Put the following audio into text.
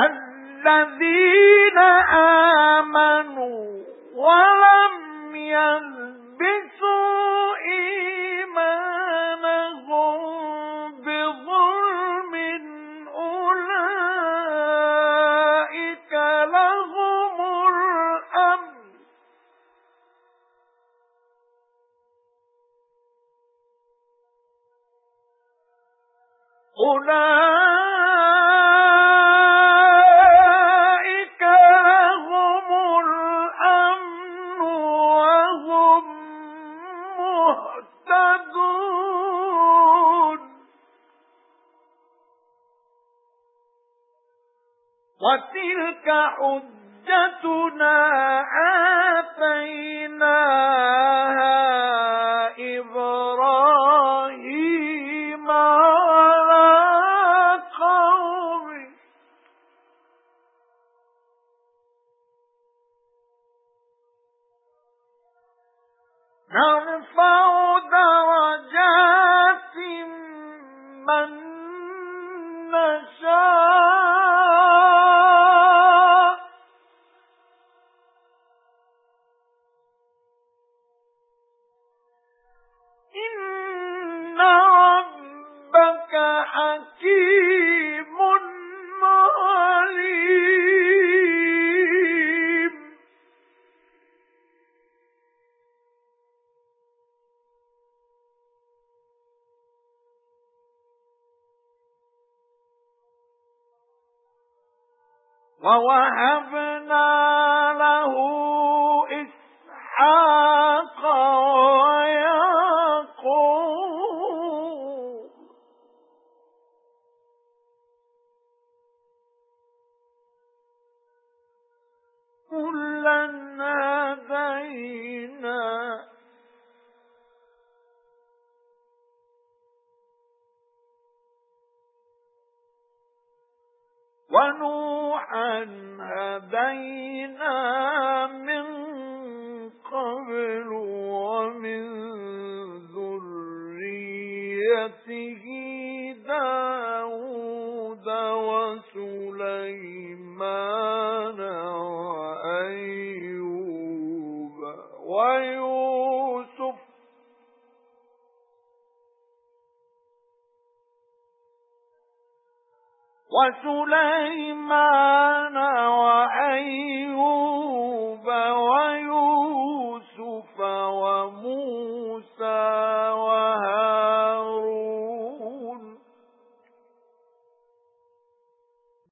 الَّذِينَ آمَنُوا وَلَمْ يَلْبِسُوا إِيمَانَهُم بِظُلْمٍ أُولَئِكَ لَهُمُ الْأَمْنُ. أُولَئِكَ وَتِلْكَ حُجَّتُنَا آتَيْنَاهَا إِبْرَاهِيمَ عَلَى قَوْمِهِ. نَرْفَعُ دَرَجَاتٍ مَن نَّشَاءُ. حَكِيمٌ عَلِيمٌ. وَوَهَبْنَا لَهُ إِسْحَاقَ كُلًّا هَدَيْنَا. وَنُوحًا هَدَيْنَا مِن قَبْلُ وَمِن ذُرِّيَّتِهِ وَيُوسُفَ. وَسُلَيْمَانَ وَأَيُّوبَ